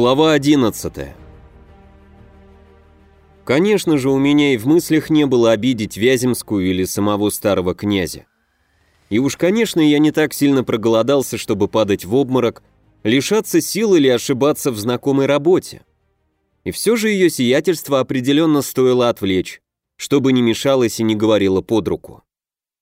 Глава 11 Конечно же, у меня и в мыслях не было обидеть Вяземскую или самого старого князя. И уж, конечно, я не так сильно проголодался, чтобы падать в обморок, лишаться сил или ошибаться в знакомой работе. И все же ее сиятельство определенно стоило отвлечь, чтобы не мешалось и не говорило под руку.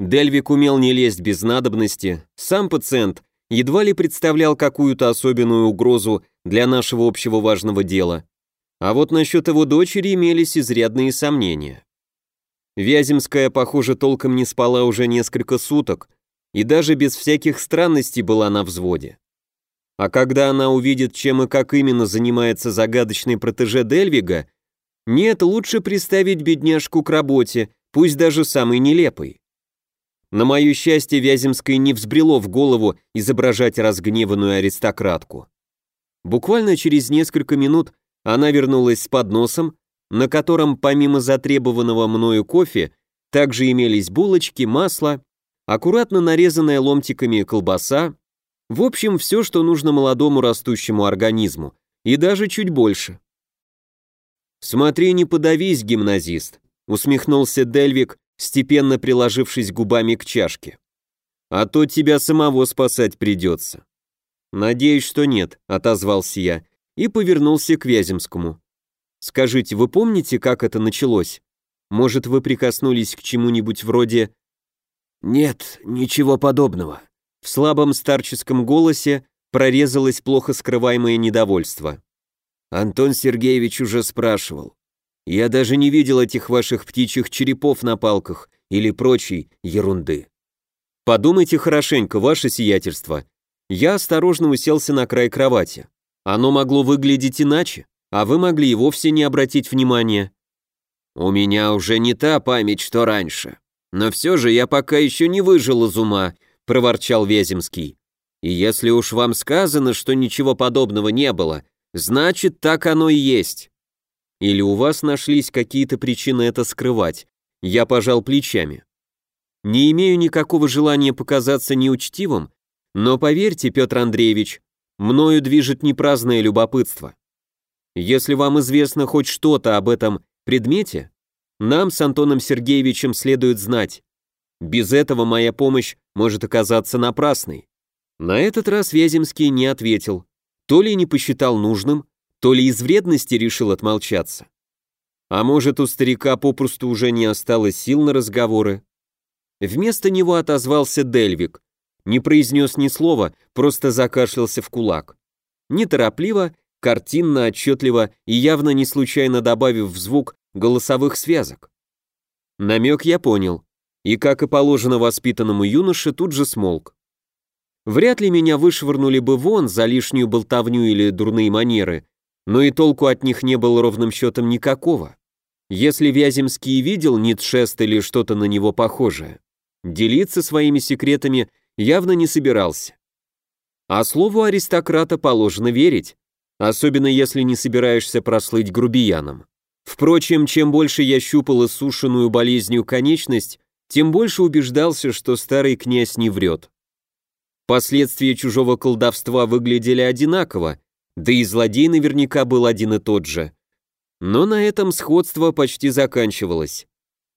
Дельвик умел не лезть без надобности, сам пациент едва ли представлял какую-то особенную угрозу для нашего общего важного дела. А вот насчет его дочери имелись изрядные сомнения. Вяземская, похоже, толком не спала уже несколько суток и даже без всяких странностей была на взводе. А когда она увидит, чем и как именно занимается загадочный протеже Дельвига, нет, лучше представить бедняжку к работе, пусть даже самой нелепой. На мое счастье, Вяземской не взбрело в голову изображать разгневанную аристократку. Буквально через несколько минут она вернулась с подносом, на котором помимо затребованного мною кофе также имелись булочки, масло, аккуратно нарезанная ломтиками колбаса, в общем, все, что нужно молодому растущему организму, и даже чуть больше. «Смотри, не подавись, гимназист», — усмехнулся Дельвик, степенно приложившись губами к чашке. «А то тебя самого спасать придется». «Надеюсь, что нет», — отозвался я и повернулся к Вяземскому. «Скажите, вы помните, как это началось? Может, вы прикоснулись к чему-нибудь вроде...» «Нет, ничего подобного». В слабом старческом голосе прорезалось плохо скрываемое недовольство. Антон Сергеевич уже спрашивал. Я даже не видел этих ваших птичьих черепов на палках или прочей ерунды. Подумайте хорошенько, ваше сиятельство, я осторожно уселся на край кровати. Оно могло выглядеть иначе, а вы могли и вовсе не обратить внимания. У меня уже не та память, что раньше. Но все же я пока еще не выжил из ума, проворчал Вяземский. И если уж вам сказано, что ничего подобного не было, значит, так оно и есть. Или у вас нашлись какие-то причины это скрывать? Я пожал плечами. Не имею никакого желания показаться неучтивым, но поверьте, Петр Андреевич, мною движет не праздное любопытство. Если вам известно хоть что-то об этом предмете, нам с Антоном Сергеевичем следует знать. Без этого моя помощь может оказаться напрасной. На этот раз Вяземский не ответил. То ли не посчитал нужным, то ли из вредности решил отмолчаться. А может, у старика попросту уже не осталось сил на разговоры. Вместо него отозвался Дельвик, не произнес ни слова, просто закашлялся в кулак. Неторопливо, картинно, отчетливо и явно не случайно добавив в звук голосовых связок. Намек я понял, и, как и положено воспитанному юноше, тут же смолк. Вряд ли меня вышвырнули бы вон за лишнюю болтовню или дурные манеры, но и толку от них не было ровным счетом никакого. Если Вяземский видел Ницшест или что-то на него похожее, делиться своими секретами явно не собирался. А слову аристократа положено верить, особенно если не собираешься прослыть грубияном. Впрочем, чем больше я щупал иссушенную болезнью конечность, тем больше убеждался, что старый князь не врет. Последствия чужого колдовства выглядели одинаково, да и злодей наверняка был один и тот же. Но на этом сходство почти заканчивалось.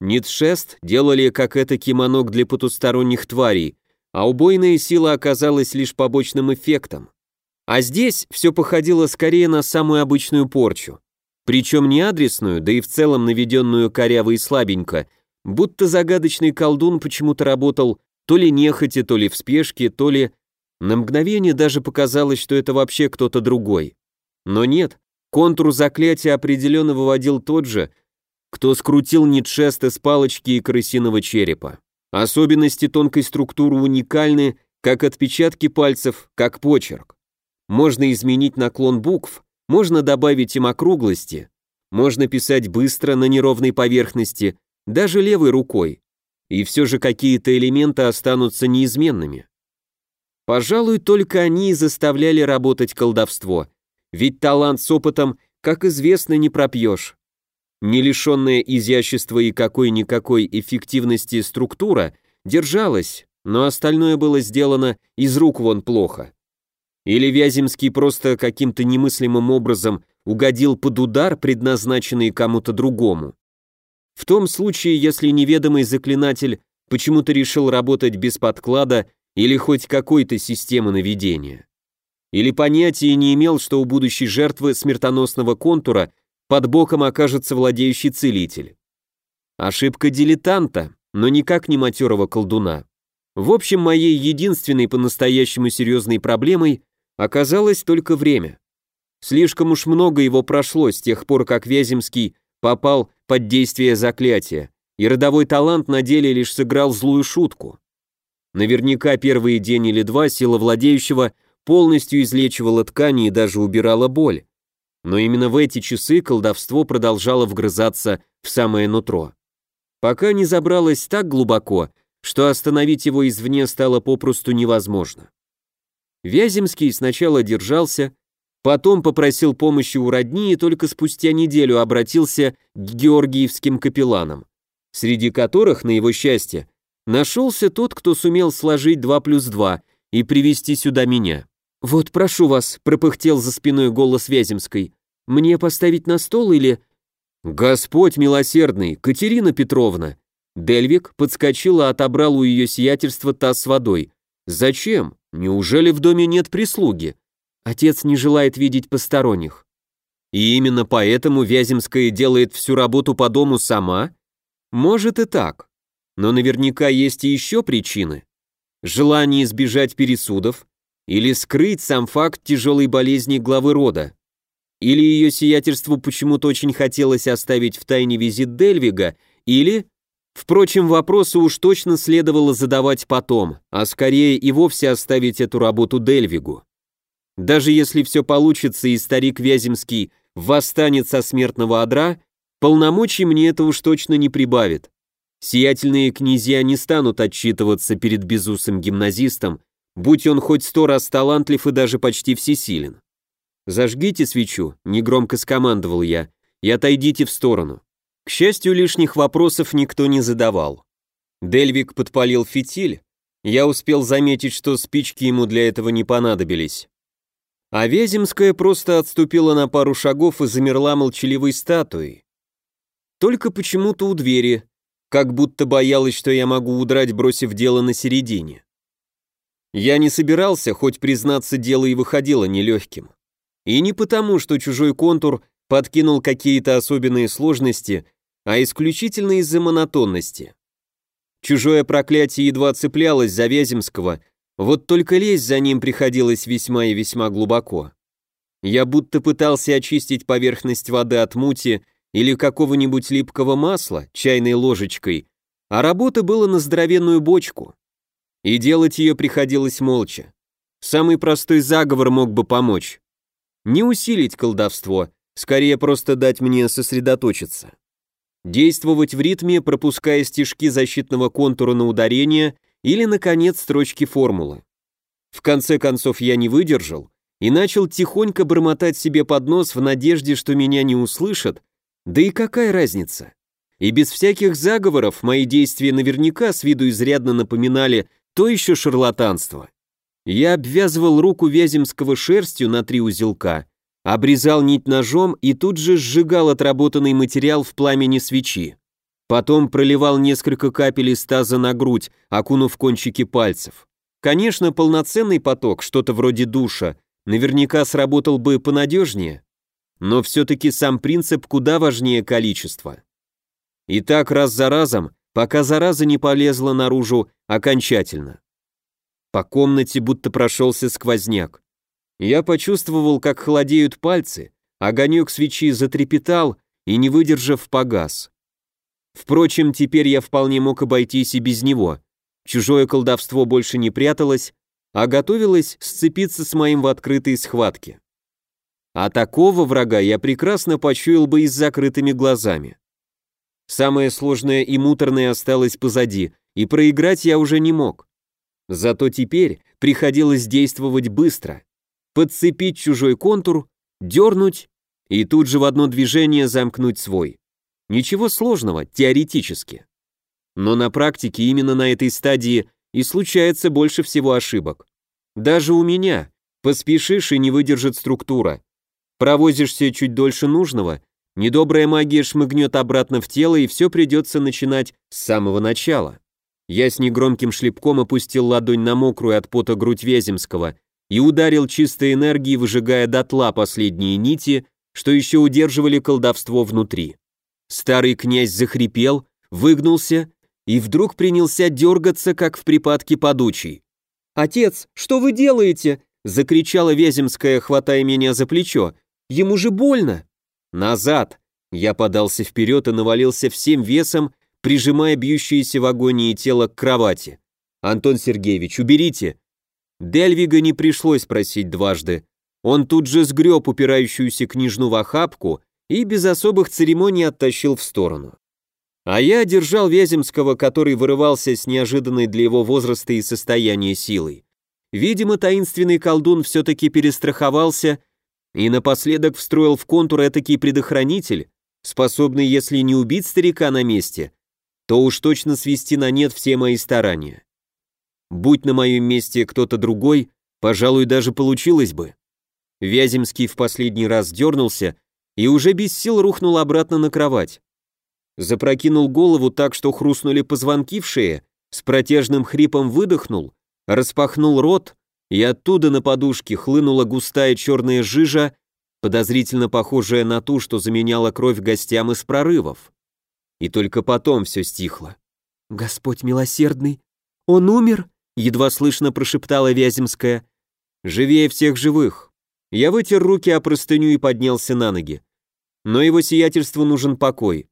Нитшест делали как это кимонок для потусторонних тварей, а убойная сила оказалась лишь побочным эффектом. А здесь все походило скорее на самую обычную порчу. Причем не адресную, да и в целом наведенную коряво и слабенько, будто загадочный колдун почему-то работал то ли нехотя, то ли в спешке, то ли... На мгновение даже показалось, что это вообще кто-то другой. Но нет, контур заклятия определенно выводил тот же, кто скрутил Нитшеста с палочки и крысиного черепа. Особенности тонкой структуры уникальны, как отпечатки пальцев, как почерк. Можно изменить наклон букв, можно добавить им округлости, можно писать быстро на неровной поверхности, даже левой рукой. И все же какие-то элементы останутся неизменными. Пожалуй, только они и заставляли работать колдовство, ведь талант с опытом, как известно, не пропьешь. Не лишенная изящества и какой-никакой эффективности структура держалась, но остальное было сделано из рук вон плохо. Или Вяземский просто каким-то немыслимым образом угодил под удар, предназначенный кому-то другому. В том случае, если неведомый заклинатель почему-то решил работать без подклада или хоть какой-то системы наведения. Или понятия не имел, что у будущей жертвы смертоносного контура под боком окажется владеющий целитель. Ошибка дилетанта, но никак не матерого колдуна. В общем, моей единственной по-настоящему серьезной проблемой оказалось только время. Слишком уж много его прошло с тех пор, как Вяземский попал под действие заклятия, и родовой талант на деле лишь сыграл злую шутку. Наверняка первые день или два сила владеющего полностью излечивала ткани и даже убирала боль. Но именно в эти часы колдовство продолжало вгрызаться в самое нутро. Пока не забралось так глубоко, что остановить его извне стало попросту невозможно. Вяземский сначала держался, потом попросил помощи у родни и только спустя неделю обратился к георгиевским капелланам, среди которых, на его счастье, нашелся тот, кто сумел сложить 2 плюс 2 и привести сюда меня. «Вот, прошу вас», — пропыхтел за спиной голос Вяземской, «мне поставить на стол или...» «Господь милосердный, Катерина Петровна!» Дельвик подскочил и отобрал у ее сиятельства таз с водой. «Зачем? Неужели в доме нет прислуги?» Отец не желает видеть посторонних. И именно поэтому Вяземская делает всю работу по дому сама? Может и так. Но наверняка есть и еще причины. Желание избежать пересудов или скрыть сам факт тяжелой болезни главы рода. Или ее сиятельству почему-то очень хотелось оставить в тайне визит Дельвига, или... Впрочем, вопросы уж точно следовало задавать потом, а скорее и вовсе оставить эту работу Дельвигу. Даже если все получится и старик Вяземский восстанет со смертного одра, полномочий мне это уж точно не прибавит. Сиятельные князья не станут отчитываться перед безусым гимназистом, будь он хоть сто раз талантлив и даже почти всесилен. «Зажгите свечу», — негромко скомандовал я, — «и отойдите в сторону». К счастью, лишних вопросов никто не задавал. Дельвик подпалил фитиль, я успел заметить, что спички ему для этого не понадобились. А Вяземская просто отступила на пару шагов и замерла молчаливой статуей. Только почему-то у двери, как будто боялась, что я могу удрать, бросив дело на середине. Я не собирался, хоть признаться, дело и выходило нелегким. И не потому, что чужой контур подкинул какие-то особенные сложности, а исключительно из-за монотонности. Чужое проклятие едва цеплялось за Вяземского, вот только лезть за ним приходилось весьма и весьма глубоко. Я будто пытался очистить поверхность воды от мути или какого-нибудь липкого масла чайной ложечкой, а работа была на здоровенную бочку. И делать ее приходилось молча. Самый простой заговор мог бы помочь. Не усилить колдовство, скорее просто дать мне сосредоточиться. Действовать в ритме, пропуская стежки защитного контура на ударение – или, наконец, строчки формулы. В конце концов я не выдержал и начал тихонько бормотать себе под нос в надежде, что меня не услышат, да и какая разница? И без всяких заговоров мои действия наверняка с виду изрядно напоминали то еще шарлатанство. Я обвязывал руку Вяземского шерстью на три узелка, обрезал нить ножом и тут же сжигал отработанный материал в пламени свечи. Потом проливал несколько капель из таза на грудь, окунув кончики пальцев. Конечно, полноценный поток, что-то вроде душа, наверняка сработал бы понадежнее, но все-таки сам принцип куда важнее количества. И так раз за разом, пока зараза не полезла наружу окончательно. По комнате будто прошелся сквозняк. Я почувствовал, как холодеют пальцы, огонек свечи затрепетал и, не выдержав, погас. Впрочем, теперь я вполне мог обойтись и без него. Чужое колдовство больше не пряталось, а готовилось сцепиться с моим в открытой схватке. А такого врага я прекрасно почуял бы и с закрытыми глазами. Самое сложное и муторное осталось позади, и проиграть я уже не мог. Зато теперь приходилось действовать быстро. Подцепить чужой контур, дернуть и тут же в одно движение замкнуть свой. Ничего сложного, теоретически. Но на практике именно на этой стадии и случается больше всего ошибок. Даже у меня, Поспешишь и не выдержит структура. Провозишься чуть дольше нужного, недобрая магия шмыгнет обратно в тело, и все придется начинать с самого начала. Я с негромким шлепком опустил ладонь на мокрую от пота грудь Вяземского и ударил чистой энергией, выжигая дотла последние нити, что еще удерживали колдовство внутри. Старый князь захрипел, выгнулся и вдруг принялся дергаться, как в припадке подучий. «Отец, что вы делаете?» — закричала Вяземская, хватая меня за плечо. Ему же больно. Назад. Я подался вперед и навалился всем весом, прижимая бьющееся в агонии тело к кровати. Антон Сергеевич, уберите. Дельвига не пришлось просить дважды. Он тут же сгреб упирающуюся княжну в охапку и без особых церемоний оттащил в сторону. А я держал Вяземского, который вырывался с неожиданной для его возраста и состояния силой. Видимо, таинственный колдун все-таки перестраховался и напоследок встроил в контур этакий предохранитель, способный, если не убить старика на месте, то уж точно свести на нет все мои старания. Будь на моем месте кто-то другой, пожалуй, даже получилось бы. Вяземский в последний раз дернулся и уже без сил рухнул обратно на кровать. Запрокинул голову так, что хрустнули позвонки в шее, с протяжным хрипом выдохнул, распахнул рот и оттуда на подушке хлынула густая черная жижа, подозрительно похожая на ту, что заменяла кровь гостям из прорывов. И только потом все стихло. «Господь милосердный! Он умер?» — едва слышно прошептала Вяземская. «Живее всех живых». Я вытер руки о простыню и поднялся на ноги. Но его сиятельству нужен покой.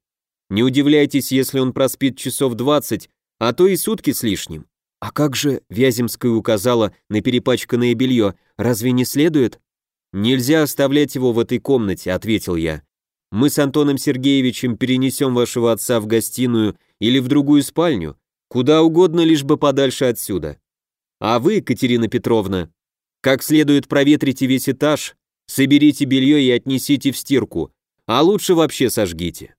Не удивляйтесь, если он проспит часов двадцать, а то и сутки с лишним. «А как же», — Вяземская указала на перепачканное белье, «разве не следует?» «Нельзя оставлять его в этой комнате», — ответил я. «Мы с Антоном Сергеевичем перенесем вашего отца в гостиную или в другую спальню, куда угодно, лишь бы подальше отсюда. А вы, Катерина Петровна, как следует проветрите весь этаж, соберите белье и отнесите в стирку, а лучше вообще сожгите».